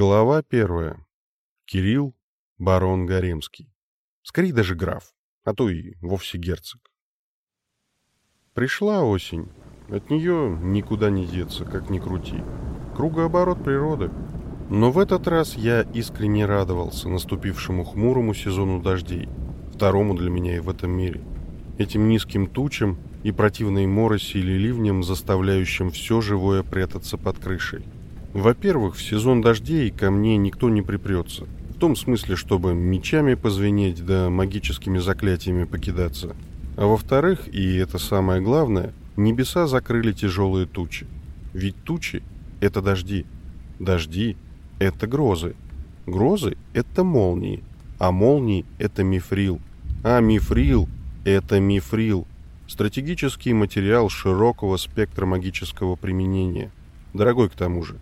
Глава первая. Кирилл, барон Гаремский. Скорее даже граф, а то и вовсе герцог. Пришла осень. От нее никуда не деться, как ни крути. Кругооборот природы. Но в этот раз я искренне радовался наступившему хмурому сезону дождей, второму для меня и в этом мире. Этим низким тучам и противной мороси или ливнем, заставляющим все живое прятаться под крышей. Во-первых, в сезон дождей ко мне никто не припрется. В том смысле, чтобы мечами позвенеть да магическими заклятиями покидаться. А во-вторых, и это самое главное, небеса закрыли тяжелые тучи. Ведь тучи — это дожди. Дожди — это грозы. Грозы — это молнии. А молнии — это мифрил. А мифрил — это мифрил. Стратегический материал широкого спектра магического применения. Дорогой к тому же.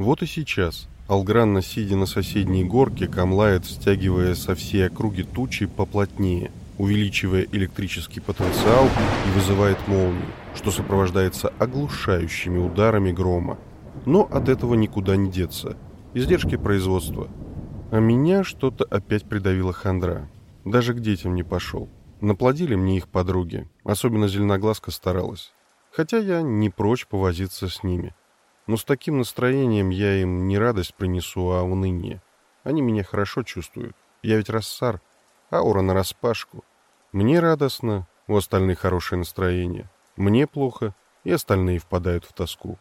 Вот и сейчас Алгранна, сидя на соседней горке, камлает, стягивая со всей округи тучи поплотнее, увеличивая электрический потенциал и вызывает молнию, что сопровождается оглушающими ударами грома. Но от этого никуда не деться. Издержки производства. А меня что-то опять придавило хандра. Даже к детям не пошел. Наплодили мне их подруги. Особенно зеленоглазка старалась. Хотя я не прочь повозиться с ними. Но с таким настроением я им не радость принесу, а уныние. Они меня хорошо чувствуют. Я ведь рассар, аура нараспашку. Мне радостно, у остальных хорошее настроение. Мне плохо, и остальные впадают в тоску.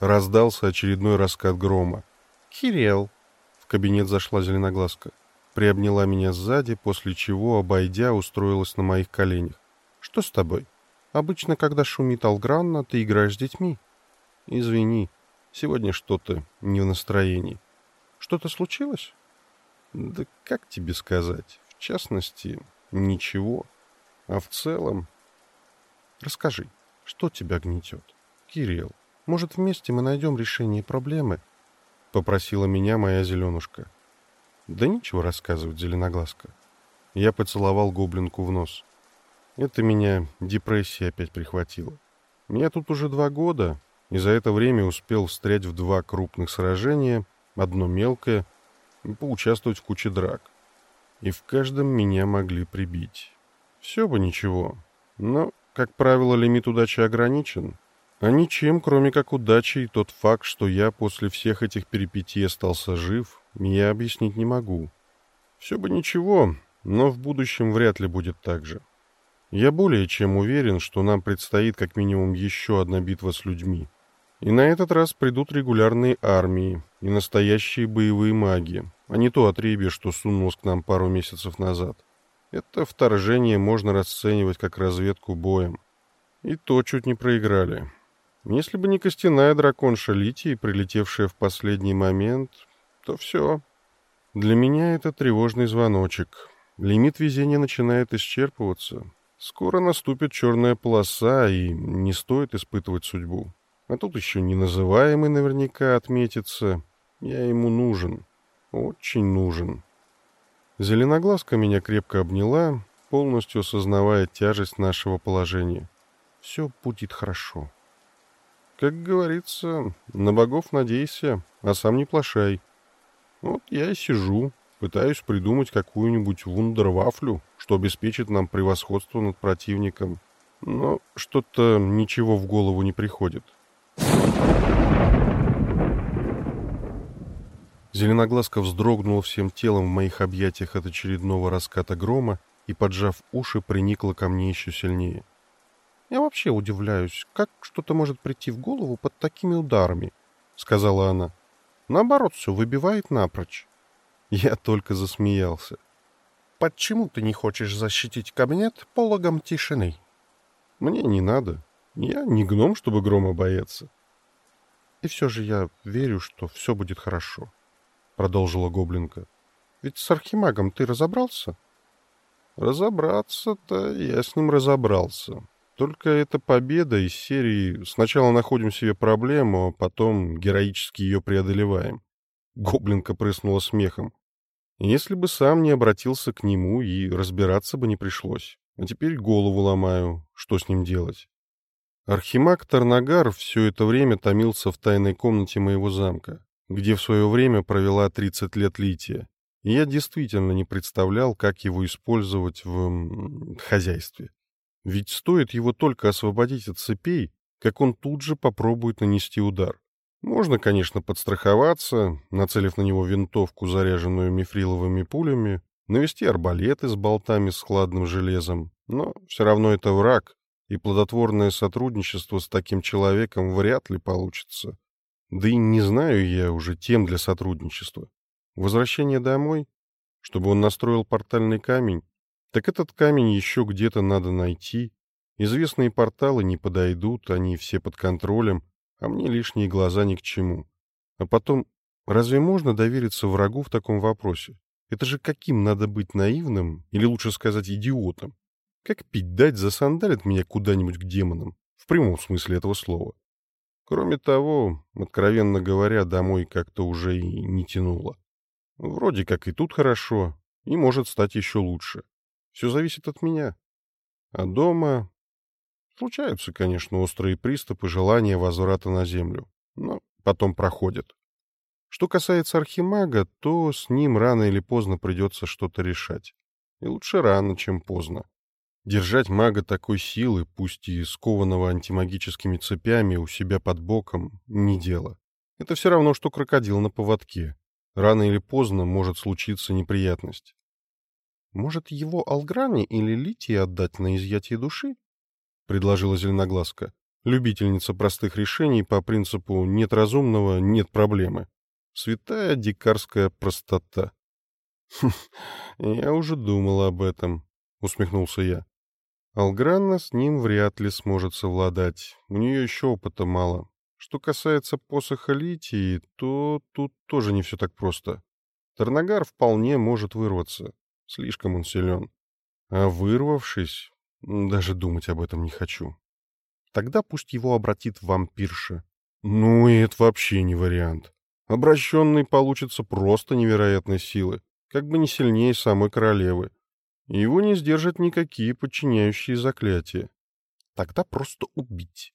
Раздался очередной раскат грома. «Кирилл!» В кабинет зашла зеленоглазка. Приобняла меня сзади, после чего, обойдя, устроилась на моих коленях. «Что с тобой?» Обычно, когда шумит Алгранна, ты играешь с детьми. Извини, сегодня что-то не в настроении. Что-то случилось? Да как тебе сказать? В частности, ничего. А в целом... Расскажи, что тебя гнетет? Кирилл, может, вместе мы найдем решение проблемы? Попросила меня моя зеленушка. Да ничего рассказывать, зеленоглазка. Я поцеловал гоблинку в нос. — это меня депрессия опять прихватила. Меня тут уже два года, и за это время успел встрять в два крупных сражения, одно мелкое, и поучаствовать в куче драк. И в каждом меня могли прибить. Все бы ничего, но, как правило, лимит удачи ограничен. А ничем, кроме как удачей, тот факт, что я после всех этих перипетий остался жив, я объяснить не могу. Все бы ничего, но в будущем вряд ли будет так же. Я более чем уверен, что нам предстоит как минимум еще одна битва с людьми. И на этот раз придут регулярные армии и настоящие боевые маги, а не то отребье, что сунулось к нам пару месяцев назад. Это вторжение можно расценивать как разведку боем. И то чуть не проиграли. Если бы не костяная драконша Литии, прилетевшая в последний момент, то все. Для меня это тревожный звоночек. Лимит везения начинает исчерпываться. Скоро наступит черная полоса, и не стоит испытывать судьбу. А тут еще неназываемый наверняка отметится. Я ему нужен. Очень нужен. Зеленоглазка меня крепко обняла, полностью осознавая тяжесть нашего положения. Все будет хорошо. Как говорится, на богов надейся, а сам не плашай. Вот я и сижу, Пытаюсь придумать какую-нибудь вундервафлю, что обеспечит нам превосходство над противником. Но что-то ничего в голову не приходит. Зеленоглазка вздрогнула всем телом в моих объятиях от очередного раската грома и, поджав уши, приникла ко мне еще сильнее. «Я вообще удивляюсь, как что-то может прийти в голову под такими ударами», — сказала она. «Наоборот, все выбивает напрочь». Я только засмеялся. «Почему ты не хочешь защитить кабинет пологом тишины?» «Мне не надо. Я не гном, чтобы грома бояться». «И все же я верю, что все будет хорошо», — продолжила Гоблинка. «Ведь с архимагом ты разобрался?» «Разобраться-то я с ним разобрался. Только эта победа из серии «Сначала находим себе проблему, а потом героически ее преодолеваем». Гоблинка прыснула смехом. Если бы сам не обратился к нему, и разбираться бы не пришлось. А теперь голову ломаю, что с ним делать. Архимаг Тарнагар все это время томился в тайной комнате моего замка, где в свое время провела 30 лет Лития, и я действительно не представлял, как его использовать в хозяйстве. Ведь стоит его только освободить от цепей, как он тут же попробует нанести удар. Можно, конечно, подстраховаться, нацелив на него винтовку, заряженную мифриловыми пулями, навести арбалеты с болтами с хладным железом, но все равно это враг, и плодотворное сотрудничество с таким человеком вряд ли получится. Да и не знаю я уже тем для сотрудничества. Возвращение домой? Чтобы он настроил портальный камень? Так этот камень еще где-то надо найти. Известные порталы не подойдут, они все под контролем, а мне лишние глаза ни к чему. А потом, разве можно довериться врагу в таком вопросе? Это же каким надо быть наивным, или лучше сказать идиотом, как пить дать засандалит меня куда-нибудь к демонам, в прямом смысле этого слова. Кроме того, откровенно говоря, домой как-то уже и не тянуло. Вроде как и тут хорошо, и может стать еще лучше. Все зависит от меня. А дома... Случаются, конечно, острые приступы желания возврата на землю, но потом проходят. Что касается Архимага, то с ним рано или поздно придется что-то решать. И лучше рано, чем поздно. Держать мага такой силы, пусть и скованного антимагическими цепями, у себя под боком — не дело. Это все равно, что крокодил на поводке. Рано или поздно может случиться неприятность. «Может, его Алгране или Литии отдать на изъятие души?» — предложила Зеленоглазка. Любительница простых решений по принципу «нет разумного, нет проблемы». Святая дикарская простота. «Хм, «Я уже думал об этом», — усмехнулся я. Алгранна с ним вряд ли сможет совладать, у нее еще опыта мало. Что касается посоха Литии, то тут тоже не все так просто. Тарнагар вполне может вырваться, слишком он силен. А вырвавшись, даже думать об этом не хочу. Тогда пусть его обратит вампирша. Ну, и это вообще не вариант. Обращенный получится просто невероятной силы, как бы не сильнее самой королевы. Его не сдержат никакие подчиняющие заклятия. Тогда просто убить.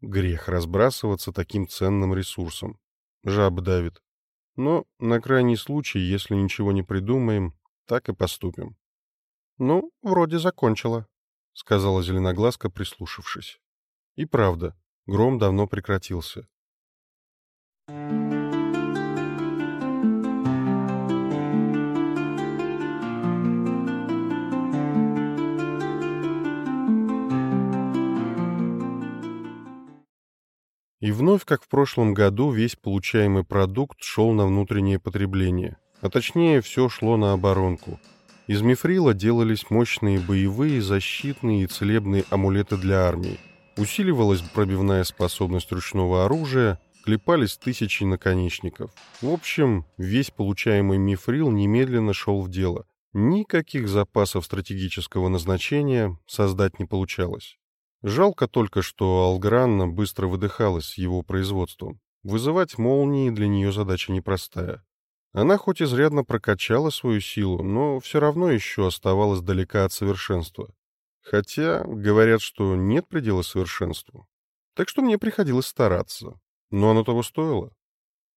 Грех разбрасываться таким ценным ресурсом. Жаб давит. Но на крайний случай, если ничего не придумаем, так и поступим. — Ну, вроде закончила, — сказала Зеленоглазка, прислушавшись. И правда, гром давно прекратился. И вновь, как в прошлом году, весь получаемый продукт шел на внутреннее потребление. А точнее, все шло на оборонку. Из мифрила делались мощные боевые, защитные и целебные амулеты для армии. Усиливалась пробивная способность ручного оружия, клепались тысячи наконечников. В общем, весь получаемый мифрил немедленно шел в дело. Никаких запасов стратегического назначения создать не получалось. Жалко только, что Алгранна быстро выдыхалась с его производством. Вызывать молнии для нее задача непростая. Она хоть изрядно прокачала свою силу, но все равно еще оставалась далека от совершенства. Хотя говорят, что нет предела совершенству. Так что мне приходилось стараться. Но оно того стоило.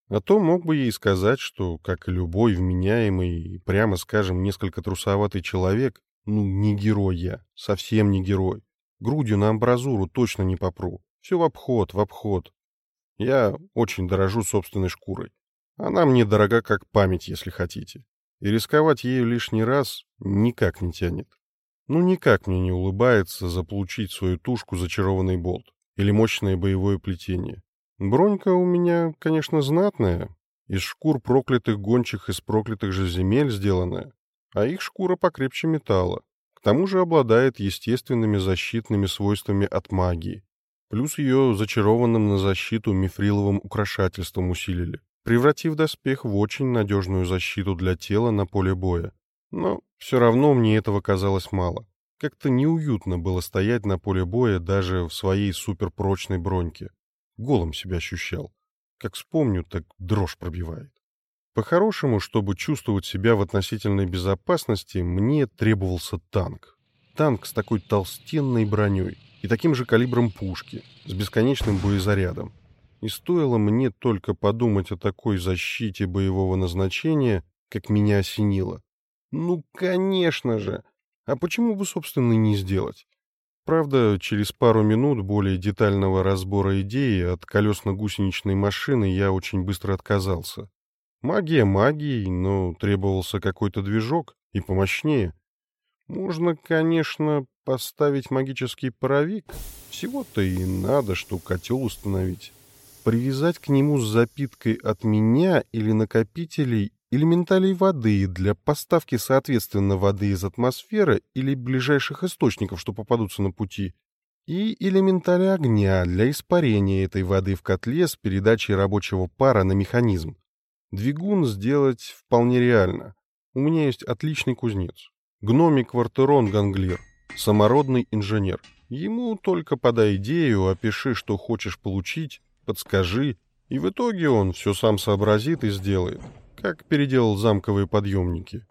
А то мог бы ей сказать, что, как и любой вменяемый прямо скажем, несколько трусоватый человек, ну, не герой я, совсем не герой. Грудью на амбразуру точно не попру. Все в обход, в обход. Я очень дорожу собственной шкурой. Она мне дорога как память, если хотите. И рисковать ею лишний раз никак не тянет. Ну, никак мне не улыбается заполучить свою тушку зачарованный болт или мощное боевое плетение. Бронька у меня, конечно, знатная, из шкур проклятых гончих из проклятых же земель сделанная, а их шкура покрепче металла. К тому же обладает естественными защитными свойствами от магии. Плюс ее зачарованным на защиту мифриловым украшательством усилили, превратив доспех в очень надежную защиту для тела на поле боя. Но все равно мне этого казалось мало. Как-то неуютно было стоять на поле боя даже в своей суперпрочной броньке. Голым себя ощущал. Как вспомню, так дрожь пробивает. По-хорошему, чтобы чувствовать себя в относительной безопасности, мне требовался танк. Танк с такой толстенной броней. и таким же калибром пушки, с бесконечным боезарядом. И стоило мне только подумать о такой защите боевого назначения, как меня осенило. Ну, конечно же! А почему бы, собственно, не сделать? Правда, через пару минут более детального разбора идеи от колесно-гусеничной машины я очень быстро отказался. Магия магией, но требовался какой-то движок и помощнее. Можно, конечно, поставить магический паровик. Всего-то и надо, что котел установить. Привязать к нему с запиткой от меня или накопителей элементалей воды для поставки, соответственно, воды из атмосферы или ближайших источников, что попадутся на пути, и элементали огня для испарения этой воды в котле с передачей рабочего пара на механизм. Двигун сделать вполне реально. У меня есть отличный кузнец. Гномик Квартерон Ганглир, самородный инженер. Ему только подай идею, опиши, что хочешь получить, подскажи, и в итоге он все сам сообразит и сделает, как переделал замковые подъемники.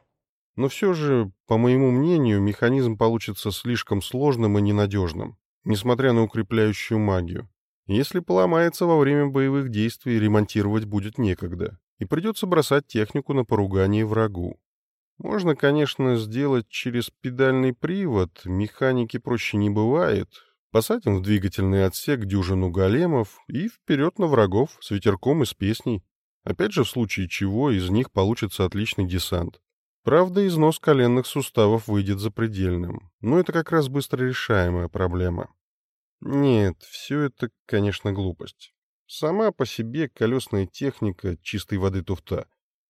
Но все же, по моему мнению, механизм получится слишком сложным и ненадежным, несмотря на укрепляющую магию. Если поломается во время боевых действий, ремонтировать будет некогда и придется бросать технику на поругание врагу. Можно, конечно, сделать через педальный привод, механики проще не бывает. Посадим в двигательный отсек дюжину големов и вперед на врагов с ветерком и с песней. Опять же, в случае чего из них получится отличный десант. Правда, износ коленных суставов выйдет запредельным, но это как раз быстро решаемая проблема. Нет, все это, конечно, глупость. Сама по себе колесная техника чистой воды туфта.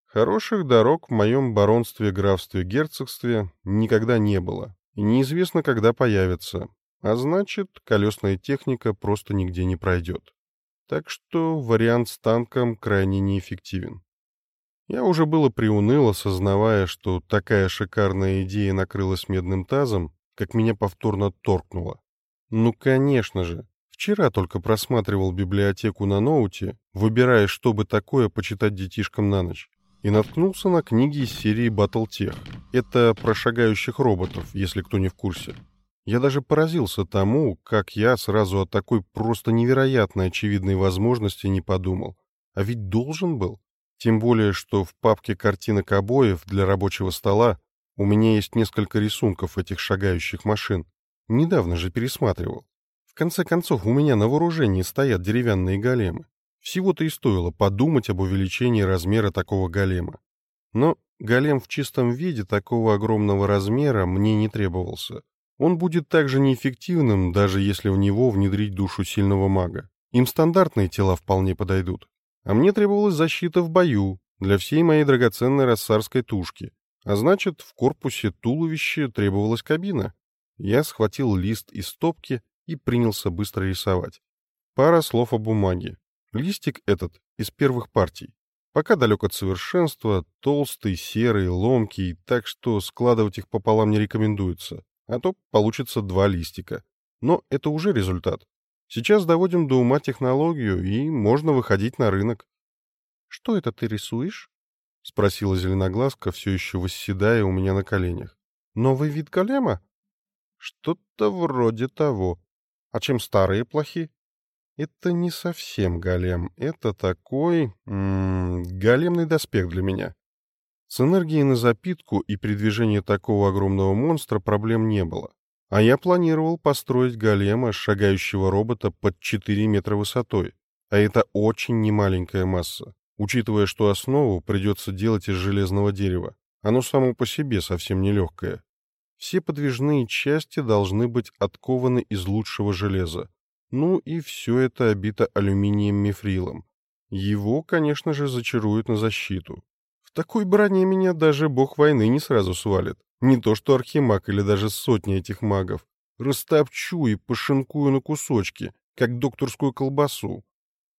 Хороших дорог в моем баронстве-графстве-герцогстве никогда не было, и неизвестно, когда появится, а значит, колесная техника просто нигде не пройдет. Так что вариант с танком крайне неэффективен. Я уже было приуныл, осознавая, что такая шикарная идея накрылась медным тазом, как меня повторно торкнуло. Ну, конечно же, Вчера только просматривал библиотеку на ноуте, выбирая, что бы такое почитать детишкам на ночь, и наткнулся на книги из серии Battletech. Это про шагающих роботов, если кто не в курсе. Я даже поразился тому, как я сразу о такой просто невероятной очевидной возможности не подумал. А ведь должен был. Тем более, что в папке картинок обоев для рабочего стола у меня есть несколько рисунков этих шагающих машин. Недавно же пересматривал конце концов, у меня на вооружении стоят деревянные големы. Всего-то и стоило подумать об увеличении размера такого голема. Но голем в чистом виде такого огромного размера мне не требовался. Он будет также неэффективным, даже если в него внедрить душу сильного мага. Им стандартные тела вполне подойдут. А мне требовалась защита в бою для всей моей драгоценной рассарской тушки. А значит, в корпусе туловища требовалась кабина. Я схватил лист из стопки и принялся быстро рисовать. Пара слов о бумаге. Листик этот из первых партий. Пока далек от совершенства, толстый, серый, ломкий, так что складывать их пополам не рекомендуется, а то получится два листика. Но это уже результат. Сейчас доводим до ума технологию, и можно выходить на рынок. — Что это ты рисуешь? — спросила зеленоглазка, все еще восседая у меня на коленях. — Новый вид голема? — Что-то вроде того. А чем старые плохи? Это не совсем голем. Это такой... М -м, големный доспех для меня. С энергией на запитку и передвижение такого огромного монстра проблем не было. А я планировал построить голема, шагающего робота под 4 метра высотой. А это очень немаленькая масса, учитывая, что основу придется делать из железного дерева. Оно само по себе совсем нелегкое. Все подвижные части должны быть откованы из лучшего железа. Ну и все это обито алюминием-мифрилом. Его, конечно же, зачаруют на защиту. В такой броне меня даже бог войны не сразу свалит. Не то что архимаг или даже сотни этих магов. Растопчу и пошинкую на кусочки, как докторскую колбасу.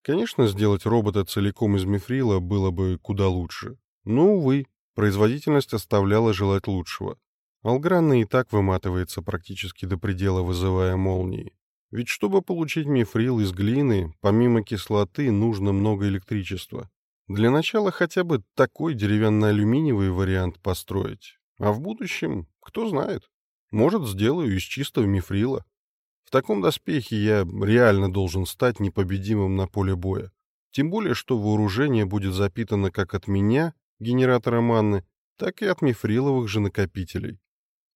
Конечно, сделать робота целиком из мифрила было бы куда лучше. Но, увы, производительность оставляла желать лучшего. Алгранна и так выматывается практически до предела, вызывая молнии. Ведь чтобы получить мифрил из глины, помимо кислоты, нужно много электричества. Для начала хотя бы такой деревянно-алюминиевый вариант построить. А в будущем, кто знает, может, сделаю из чистого мифрила. В таком доспехе я реально должен стать непобедимым на поле боя. Тем более, что вооружение будет запитано как от меня, генератора манны, так и от мифриловых же накопителей.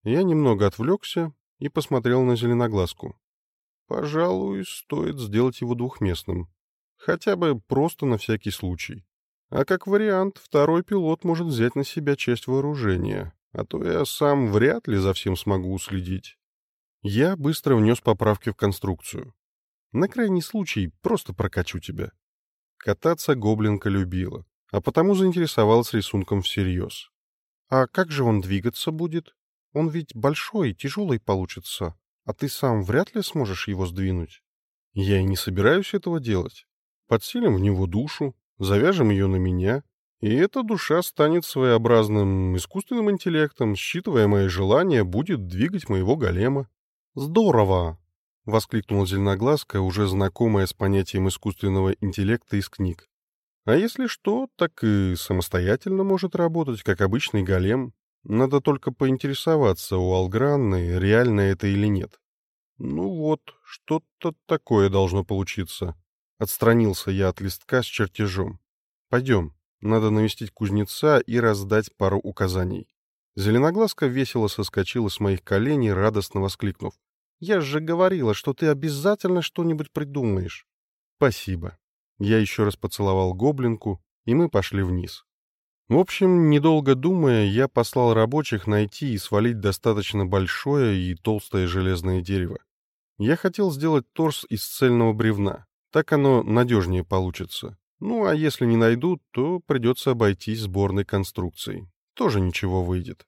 Я немного отвлекся и посмотрел на зеленоглазку. Пожалуй, стоит сделать его двухместным. Хотя бы просто на всякий случай. А как вариант, второй пилот может взять на себя часть вооружения, а то я сам вряд ли за всем смогу уследить. Я быстро внес поправки в конструкцию. На крайний случай просто прокачу тебя. Кататься гоблинка любила, а потому заинтересовалась рисунком всерьез. А как же он двигаться будет? Он ведь большой и тяжелый получится, а ты сам вряд ли сможешь его сдвинуть. Я и не собираюсь этого делать. Подселим в него душу, завяжем ее на меня, и эта душа станет своеобразным искусственным интеллектом, считывая мои желания, будет двигать моего голема. «Здорово!» — воскликнула зеленоглазка, уже знакомая с понятием искусственного интеллекта из книг. «А если что, так и самостоятельно может работать, как обычный голем. Надо только поинтересоваться у Алгранны, реально это или нет. Ну вот, что-то такое должно получиться. Отстранился я от листка с чертежом. Пойдем, надо навестить кузнеца и раздать пару указаний. Зеленоглазка весело соскочила с моих коленей, радостно воскликнув. «Я же говорила, что ты обязательно что-нибудь придумаешь». «Спасибо». Я еще раз поцеловал гоблинку, и мы пошли вниз. В общем, недолго думая, я послал рабочих найти и свалить достаточно большое и толстое железное дерево. Я хотел сделать торс из цельного бревна. Так оно надежнее получится. Ну, а если не найдут, то придется обойтись сборной конструкцией. Тоже ничего выйдет.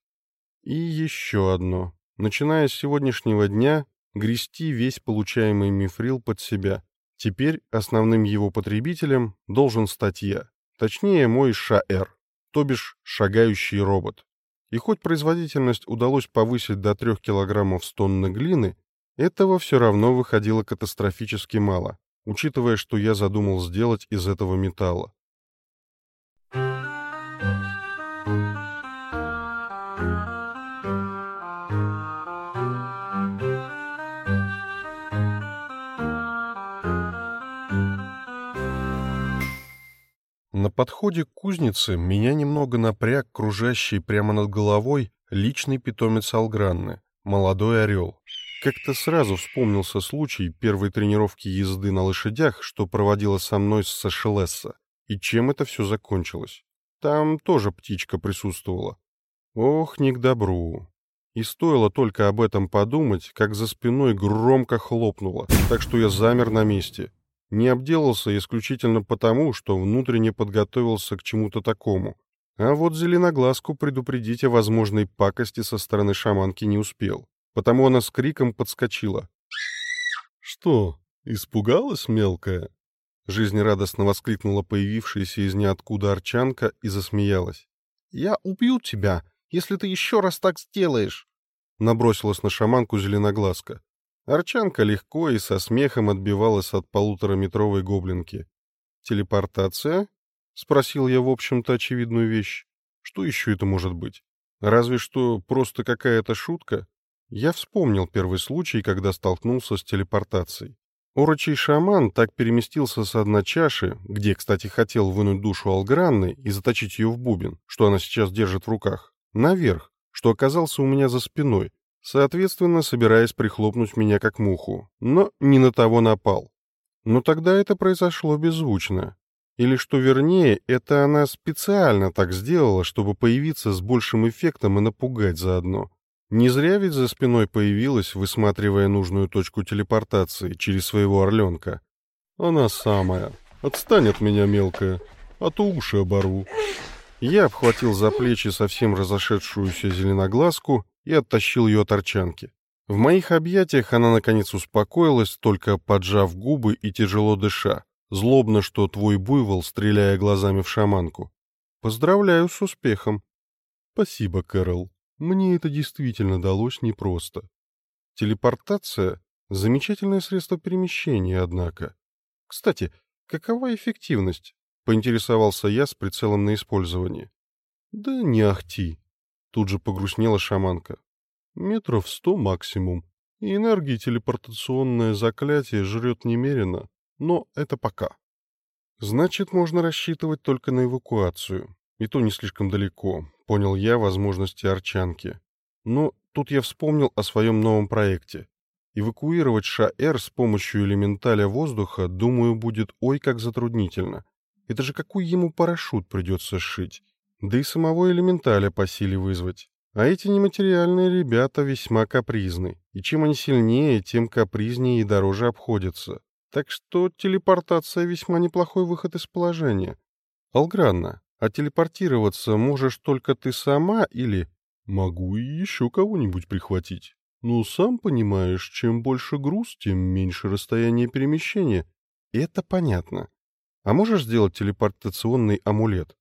И еще одно. Начиная с сегодняшнего дня, грести весь получаемый мифрил под себя. Теперь основным его потребителем должен стать я. Точнее, мой ШАЭР то бишь шагающий робот. И хоть производительность удалось повысить до 3 кг с тонны глины, этого все равно выходило катастрофически мало, учитывая, что я задумал сделать из этого металла. На подходе к кузнице меня немного напряг кружащий прямо над головой личный питомец Алгранны, молодой орел. Как-то сразу вспомнился случай первой тренировки езды на лошадях, что проводила со мной с Сашелесса, и чем это все закончилось. Там тоже птичка присутствовала. Ох, не к добру. И стоило только об этом подумать, как за спиной громко хлопнуло, так что я замер на месте — не обделался исключительно потому, что внутренне подготовился к чему-то такому. А вот зеленоглазку предупредить о возможной пакости со стороны шаманки не успел, потому она с криком подскочила. «Что, испугалась мелкая?» Жизнерадостно воскликнула появившаяся из ниоткуда арчанка и засмеялась. «Я убью тебя, если ты еще раз так сделаешь!» Набросилась на шаманку зеленоглазка. Арчанка легко и со смехом отбивалась от полутораметровой гоблинки. «Телепортация?» — спросил я, в общем-то, очевидную вещь. «Что еще это может быть? Разве что просто какая-то шутка?» Я вспомнил первый случай, когда столкнулся с телепортацией. Орочий шаман так переместился с одной чаши, где, кстати, хотел вынуть душу Алгранны и заточить ее в бубен, что она сейчас держит в руках, наверх, что оказался у меня за спиной, соответственно, собираясь прихлопнуть меня как муху, но не на того напал. Но тогда это произошло беззвучно. Или, что вернее, это она специально так сделала, чтобы появиться с большим эффектом и напугать заодно. Не зря ведь за спиной появилась, высматривая нужную точку телепортации через своего орленка. Она самая. Отстань от меня, мелкая, а то уши оборву. Я обхватил за плечи совсем разошедшуюся зеленоглазку и оттащил ее от арчанки. В моих объятиях она, наконец, успокоилась, только поджав губы и тяжело дыша. Злобно, что твой буйвол, стреляя глазами в шаманку. Поздравляю с успехом. Спасибо, Кэрол. Мне это действительно далось непросто. Телепортация — замечательное средство перемещения, однако. Кстати, какова эффективность? Поинтересовался я с прицелом на использование. Да не ахти. Тут же погрустнела шаманка. Метров сто максимум. И энергии телепортационное заклятие жрет немерено, но это пока. Значит, можно рассчитывать только на эвакуацию. И то не слишком далеко, понял я возможности Арчанки. Но тут я вспомнил о своем новом проекте. Эвакуировать Шаэр с помощью элементаля воздуха, думаю, будет ой как затруднительно. Это же какой ему парашют придется сшить. Да и самого элементаля по силе вызвать. А эти нематериальные ребята весьма капризны. И чем они сильнее, тем капризнее и дороже обходятся. Так что телепортация весьма неплохой выход из положения. Алгранна, а телепортироваться можешь только ты сама или... Могу и еще кого-нибудь прихватить. Но сам понимаешь, чем больше груз, тем меньше расстояние перемещения. Это понятно. А можешь сделать телепортационный амулет?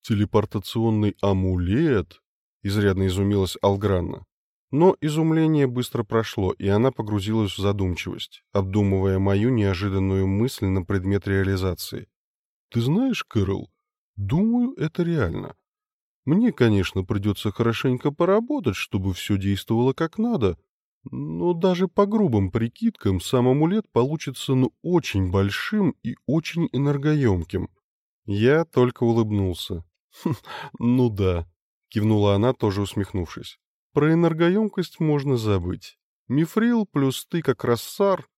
Телепортационный амулет? Изрядно изумилась Алгранна. Но изумление быстро прошло, и она погрузилась в задумчивость, обдумывая мою неожиданную мысль на предмет реализации. «Ты знаешь, Кэрол, думаю, это реально. Мне, конечно, придется хорошенько поработать, чтобы все действовало как надо, но даже по грубым прикидкам сам амулет получится ну очень большим и очень энергоемким». Я только улыбнулся. «Хм, «Ну да», — кивнула она, тоже усмехнувшись. Про энергоемкость можно забыть. Мифрил плюс ты как рассар.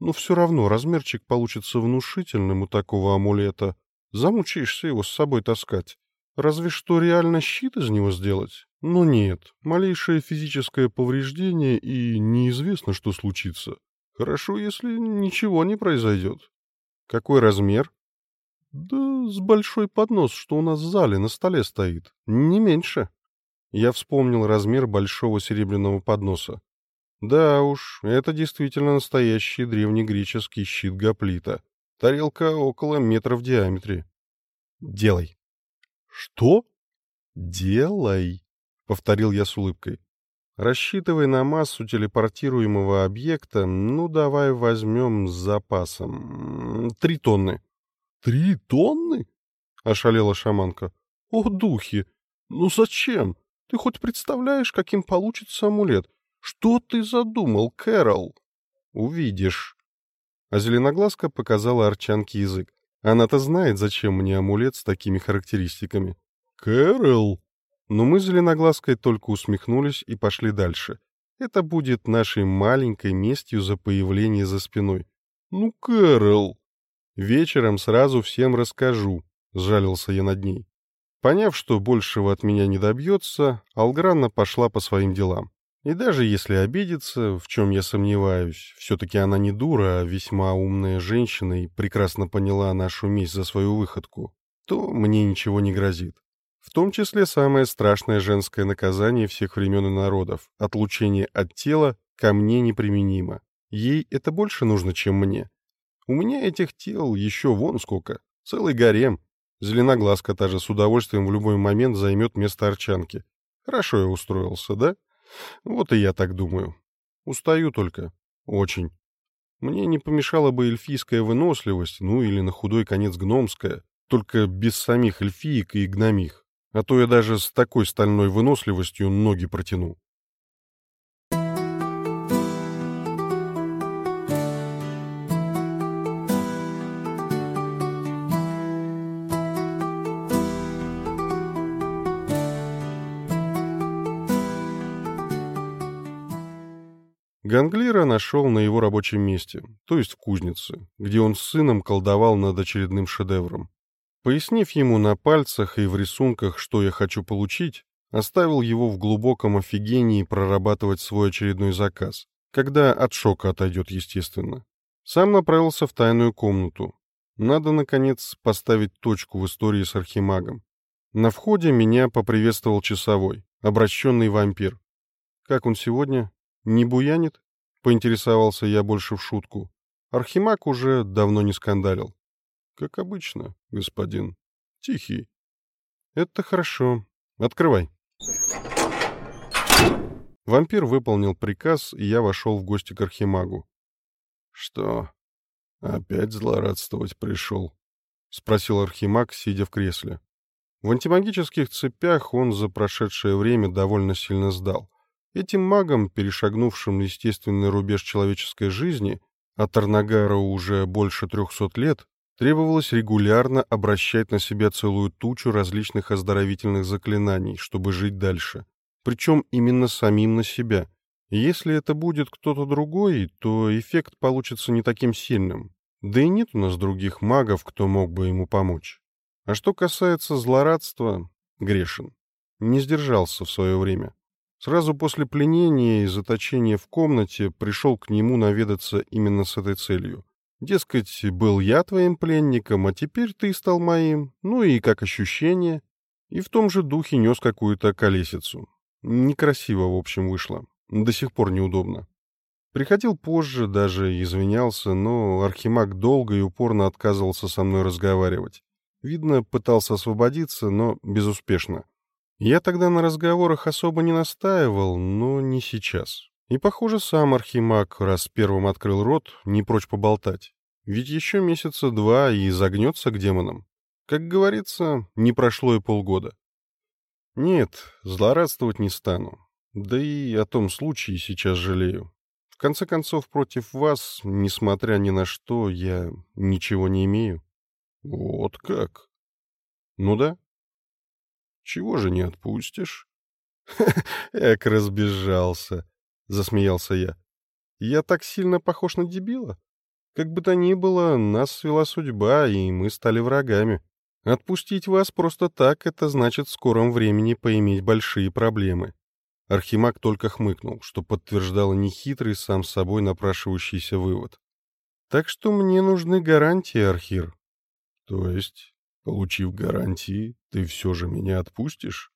Но все равно размерчик получится внушительным у такого амулета. Замучаешься его с собой таскать. Разве что реально щит из него сделать? Но нет, малейшее физическое повреждение и неизвестно, что случится. Хорошо, если ничего не произойдет. Какой размер? Да с большой поднос, что у нас в зале на столе стоит. Не меньше. Я вспомнил размер большого серебряного подноса. Да уж, это действительно настоящий древнегреческий щит гоплита. Тарелка около метра в диаметре. Делай. Что? Делай, повторил я с улыбкой. Рассчитывай на массу телепортируемого объекта, ну давай возьмем с запасом. Три тонны. Три тонны? Ошалела шаманка. О, духи! Ну зачем? Ты хоть представляешь, каким получится амулет? Что ты задумал, Кэрол? Увидишь. А зеленоглазка показала Арчанке язык. Она-то знает, зачем мне амулет с такими характеристиками. Кэрол! Но мы с зеленоглазкой только усмехнулись и пошли дальше. Это будет нашей маленькой местью за появление за спиной. Ну, Кэрол! Вечером сразу всем расскажу, сжалился я над ней. Поняв, что большего от меня не добьется, Алгранна пошла по своим делам. И даже если обидится, в чем я сомневаюсь, все-таки она не дура, а весьма умная женщина и прекрасно поняла нашу месть за свою выходку, то мне ничего не грозит. В том числе самое страшное женское наказание всех времен и народов — отлучение от тела ко мне неприменимо. Ей это больше нужно, чем мне. У меня этих тел еще вон сколько, целый гарем, Зеленоглазка та же с удовольствием в любой момент займет место Арчанки. Хорошо я устроился, да? Вот и я так думаю. Устаю только. Очень. Мне не помешала бы эльфийская выносливость, ну или на худой конец гномская, только без самих эльфиек и гномих. А то я даже с такой стальной выносливостью ноги протяну. Ганглира нашел на его рабочем месте, то есть в кузнице, где он с сыном колдовал над очередным шедевром. Пояснив ему на пальцах и в рисунках, что я хочу получить, оставил его в глубоком офигении прорабатывать свой очередной заказ, когда от шока отойдет, естественно. Сам направился в тайную комнату. Надо, наконец, поставить точку в истории с архимагом. На входе меня поприветствовал часовой, обращенный вампир. Как он сегодня? «Не буянит?» — поинтересовался я больше в шутку. Архимаг уже давно не скандалил. «Как обычно, господин. Тихий». «Это хорошо. Открывай». Вампир выполнил приказ, и я вошел в гости к Архимагу. «Что, опять злорадствовать пришел?» — спросил Архимаг, сидя в кресле. В антимагических цепях он за прошедшее время довольно сильно сдал Этим магам, перешагнувшим естественный рубеж человеческой жизни, а Тарнагара уже больше трехсот лет, требовалось регулярно обращать на себя целую тучу различных оздоровительных заклинаний, чтобы жить дальше. Причем именно самим на себя. если это будет кто-то другой, то эффект получится не таким сильным. Да и нет у нас других магов, кто мог бы ему помочь. А что касается злорадства, грешен. Не сдержался в свое время. Сразу после пленения и заточения в комнате пришел к нему наведаться именно с этой целью. Дескать, был я твоим пленником, а теперь ты стал моим. Ну и как ощущение. И в том же духе нес какую-то колесицу. Некрасиво, в общем, вышло. До сих пор неудобно. Приходил позже, даже извинялся, но Архимаг долго и упорно отказывался со мной разговаривать. Видно, пытался освободиться, но безуспешно. Я тогда на разговорах особо не настаивал, но не сейчас. И, похоже, сам Архимаг, раз первым открыл рот, не прочь поболтать. Ведь еще месяца два и загнется к демонам. Как говорится, не прошло и полгода. Нет, злорадствовать не стану. Да и о том случае сейчас жалею. В конце концов, против вас, несмотря ни на что, я ничего не имею. Вот как? Ну да, чего же не отпустишь? — Эк, разбежался, — засмеялся я. — Я так сильно похож на дебила? Как бы то ни было, нас свела судьба, и мы стали врагами. Отпустить вас просто так — это значит в скором времени поиметь большие проблемы. Архимаг только хмыкнул, что подтверждало нехитрый сам собой напрашивающийся вывод. Так что мне нужны гарантии, Архир. То есть Получив гарантии, ты все же меня отпустишь?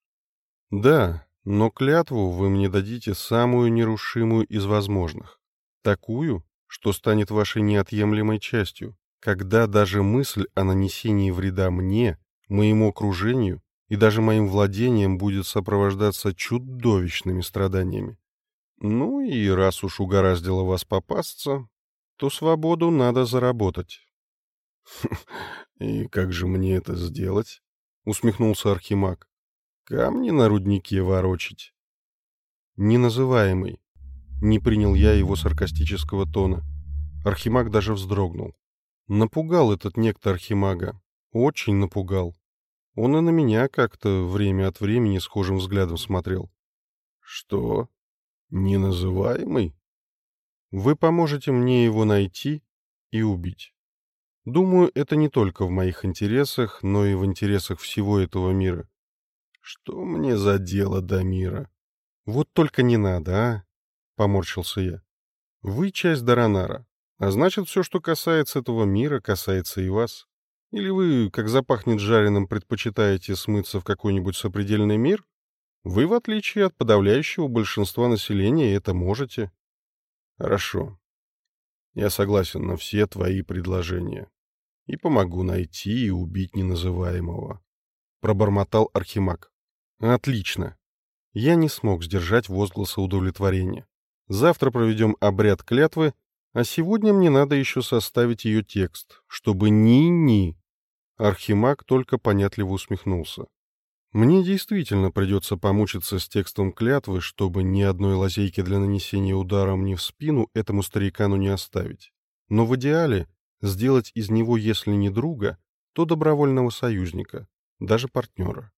Да, но клятву вы мне дадите самую нерушимую из возможных. Такую, что станет вашей неотъемлемой частью, когда даже мысль о нанесении вреда мне, моему окружению и даже моим владением будет сопровождаться чудовищными страданиями. Ну и раз уж угораздило вас попасться, то свободу надо заработать. «И как же мне это сделать?» — усмехнулся Архимаг. «Камни на руднике ворочить?» «Неназываемый», — не принял я его саркастического тона. Архимаг даже вздрогнул. Напугал этот некто Архимага. Очень напугал. Он и на меня как-то время от времени схожим взглядом смотрел. «Что? Неназываемый?» «Вы поможете мне его найти и убить». Думаю, это не только в моих интересах, но и в интересах всего этого мира. Что мне за дело до мира? Вот только не надо, а? Поморщился я. Вы часть Даранара, а значит, все, что касается этого мира, касается и вас. Или вы, как запахнет жареным, предпочитаете смыться в какой-нибудь сопредельный мир? Вы, в отличие от подавляющего большинства населения, это можете. Хорошо. Я согласен на все твои предложения и помогу найти и убить неназываемого. Пробормотал Архимаг. Отлично. Я не смог сдержать возгласа удовлетворения. Завтра проведем обряд клятвы, а сегодня мне надо еще составить ее текст, чтобы ни-ни. Архимаг только понятливо усмехнулся. Мне действительно придется помучиться с текстом клятвы, чтобы ни одной лазейки для нанесения удара мне в спину этому старикану не оставить. Но в идеале сделать из него, если не друга, то добровольного союзника, даже партнера.